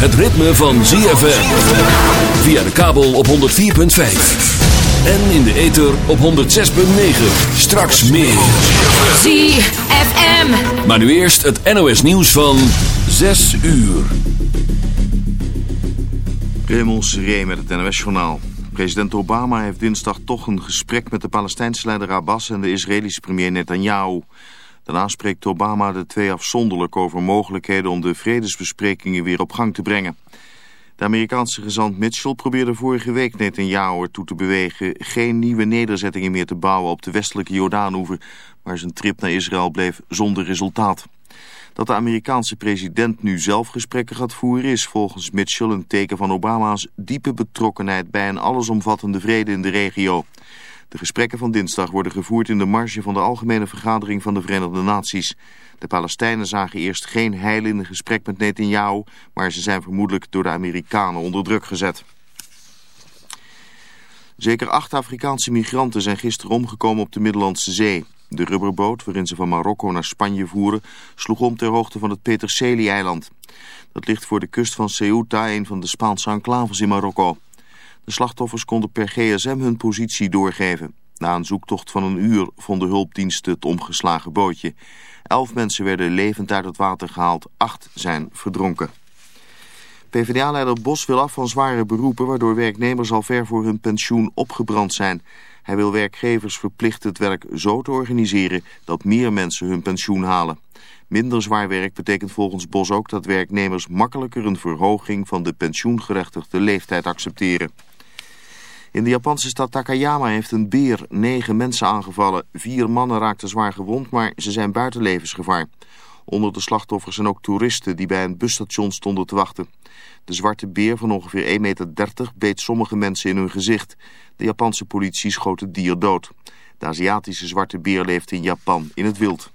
het ritme van ZFM. Via de kabel op 104.5. En in de ether op 106.9. Straks meer. ZFM. Maar nu eerst het NOS nieuws van 6 uur. Raymond Seré met het NOS journaal. President Obama heeft dinsdag toch een gesprek met de Palestijnse leider Abbas en de Israëlische premier Netanyahu. Daarna spreekt Obama de twee afzonderlijk over mogelijkheden om de vredesbesprekingen weer op gang te brengen. De Amerikaanse gezant Mitchell probeerde vorige week Netanyahu ertoe te bewegen geen nieuwe nederzettingen meer te bouwen op de westelijke Jordaanoever, maar zijn trip naar Israël bleef zonder resultaat. Dat de Amerikaanse president nu zelf gesprekken gaat voeren is volgens Mitchell een teken van Obama's diepe betrokkenheid bij een allesomvattende vrede in de regio. De gesprekken van dinsdag worden gevoerd in de marge van de Algemene Vergadering van de Verenigde Naties. De Palestijnen zagen eerst geen heil in een gesprek met Netanyahu, maar ze zijn vermoedelijk door de Amerikanen onder druk gezet. Zeker acht Afrikaanse migranten zijn gisteren omgekomen op de Middellandse Zee. De rubberboot waarin ze van Marokko naar Spanje voeren sloeg om ter hoogte van het Peterselie-eiland. Dat ligt voor de kust van Ceuta, een van de Spaanse enclaves in Marokko. De slachtoffers konden per gsm hun positie doorgeven. Na een zoektocht van een uur vonden hulpdiensten het omgeslagen bootje. Elf mensen werden levend uit het water gehaald, acht zijn verdronken. PvdA-leider Bos wil af van zware beroepen... waardoor werknemers al ver voor hun pensioen opgebrand zijn. Hij wil werkgevers verplichten het werk zo te organiseren... dat meer mensen hun pensioen halen. Minder zwaar werk betekent volgens Bos ook dat werknemers makkelijker een verhoging van de pensioengerechtigde leeftijd accepteren. In de Japanse stad Takayama heeft een beer negen mensen aangevallen. Vier mannen raakten zwaar gewond, maar ze zijn buiten levensgevaar. Onder de slachtoffers zijn ook toeristen die bij een busstation stonden te wachten. De zwarte beer van ongeveer 1,30 meter beet sommige mensen in hun gezicht. De Japanse politie schoot het dier dood. De Aziatische zwarte beer leeft in Japan in het wild.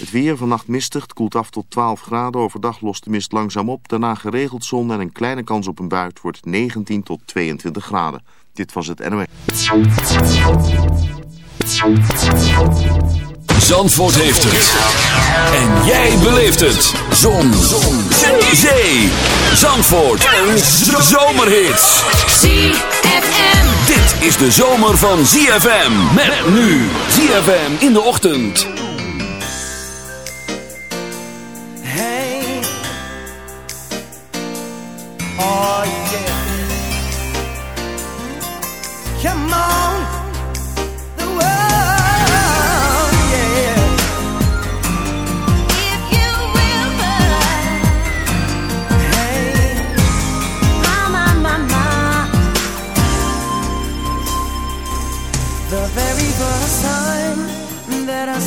Het weer vannacht mistig, het koelt af tot 12 graden. Overdag lost de mist langzaam op. Daarna geregeld zon en een kleine kans op een buit wordt 19 tot 22 graden. Dit was het NOS. Zandvoort heeft het. En jij beleeft het. Zon. zon. Zee. Zandvoort. Een zomerhit. ZFM. Dit is de zomer van ZFM. Met nu. ZFM in de ochtend.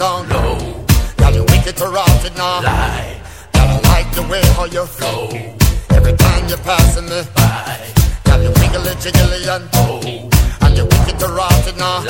down low. Got you wicked to it now. Lie. Gotta like the way how you flow. Every time you're passing me by. Got you wiggly jiggly and oh. And you wicked to it now.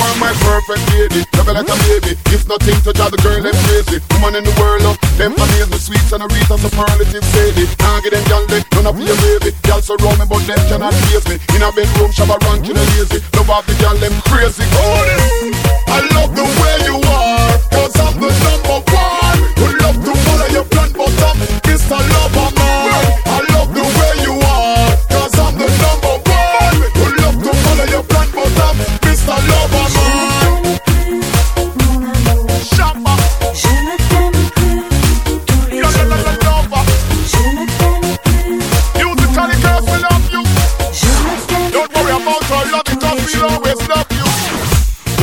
perfect lady. Love you like a baby. It's nothing to drive the girl them crazy. Woman in the world, love them amaze me sweet and a Rita superlative sadie. Can't get them gal they none of your baby. Gal surround me, but them cannot face me. In a bedroom, shabba ranking and lazy. Love off the gal them crazy. Oh, I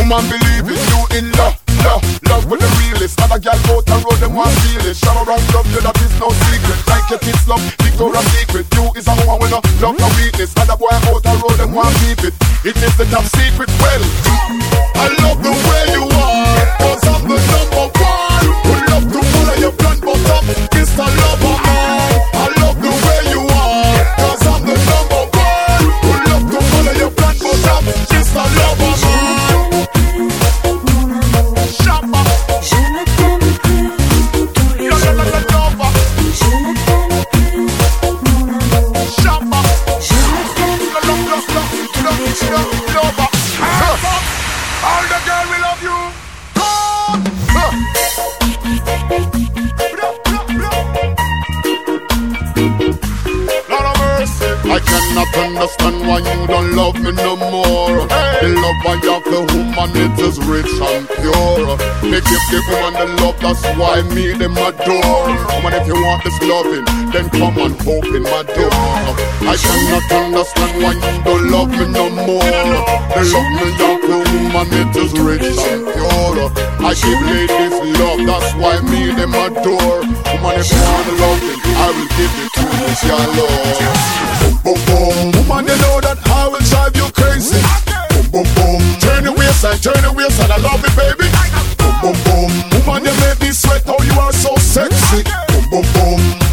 Woman, believe it, you in love, love, love with the realest. Other gal out the road, them want feel it. Shower around love you, that is no secret. Like your kids love, Victoria's Secret. You is a woman with no love, no weakness. Other boy out the road, them want keep it. It is the top secret. Well, why me them adore. Woman, if you want this loving, then come and open my door. I cannot understand why you don't love me no more. The love me have the woman, it is rich and pure. I give ladies love, that's why me them adore. Woman, if you want the loving, I will give it to you, your love. Boom, boom, boom. Woman, you know that I will drive you crazy. Boom, boom, boom. Turn your waistline, turn your waistline. I love it, baby. Boom, boom, boom. Woman, you me sweat. Oh, you are so sexy. Boom, boom, boom.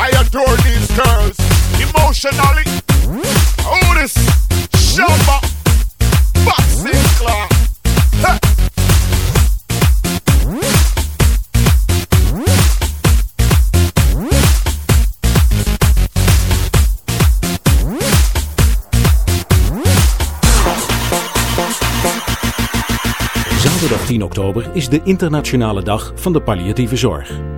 I adore these girls emotionally. Oh, this Shabba, boxing club. Zaterdag 10 oktober is de internationale dag van de palliatieve zorg.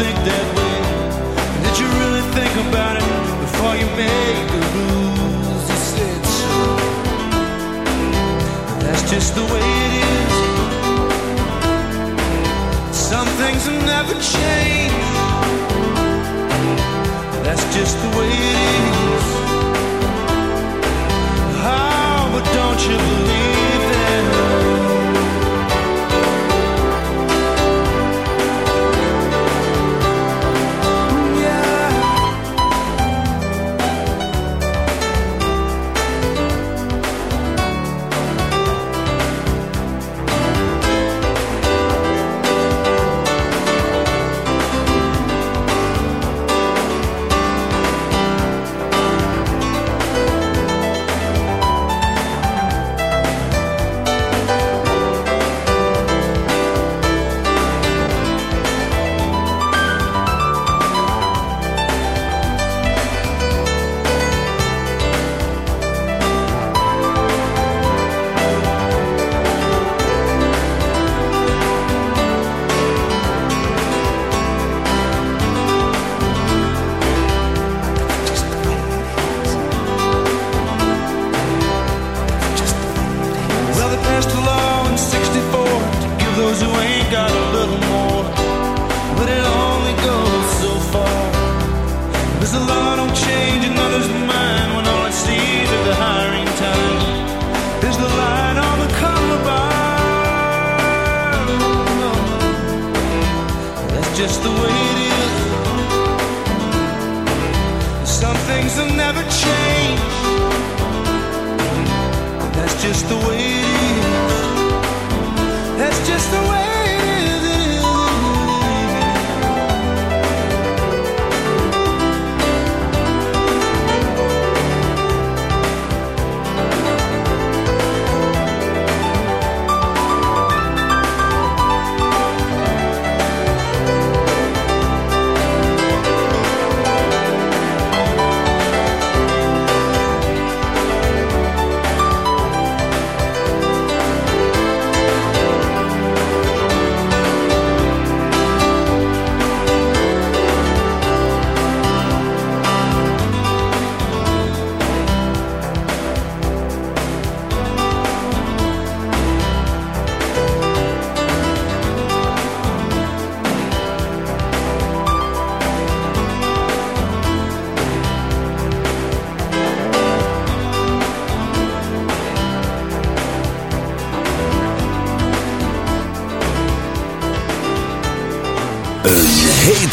think that way? Did you really think about it before you made the rules? You said so. That's just the way it is. Some things will never change. That's just the way it is. Oh, but don't you believe?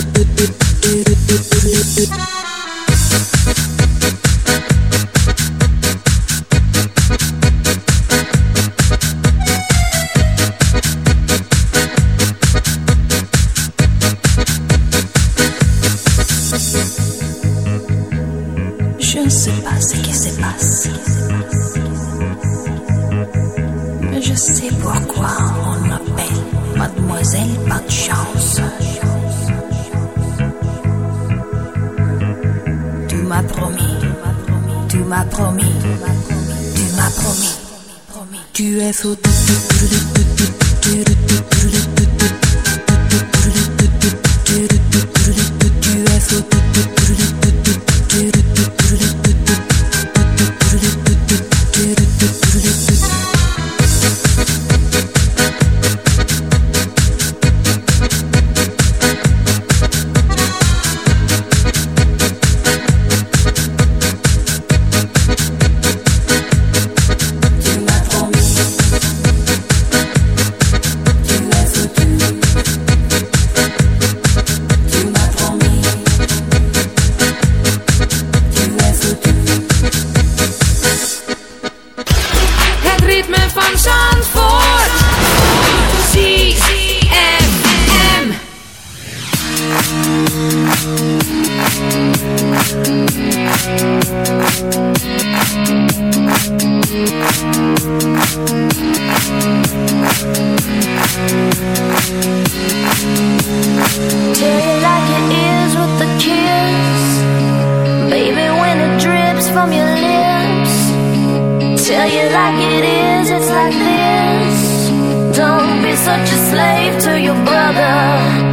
Thank you. like it is, it's like this. Don't be such a slave to your brother.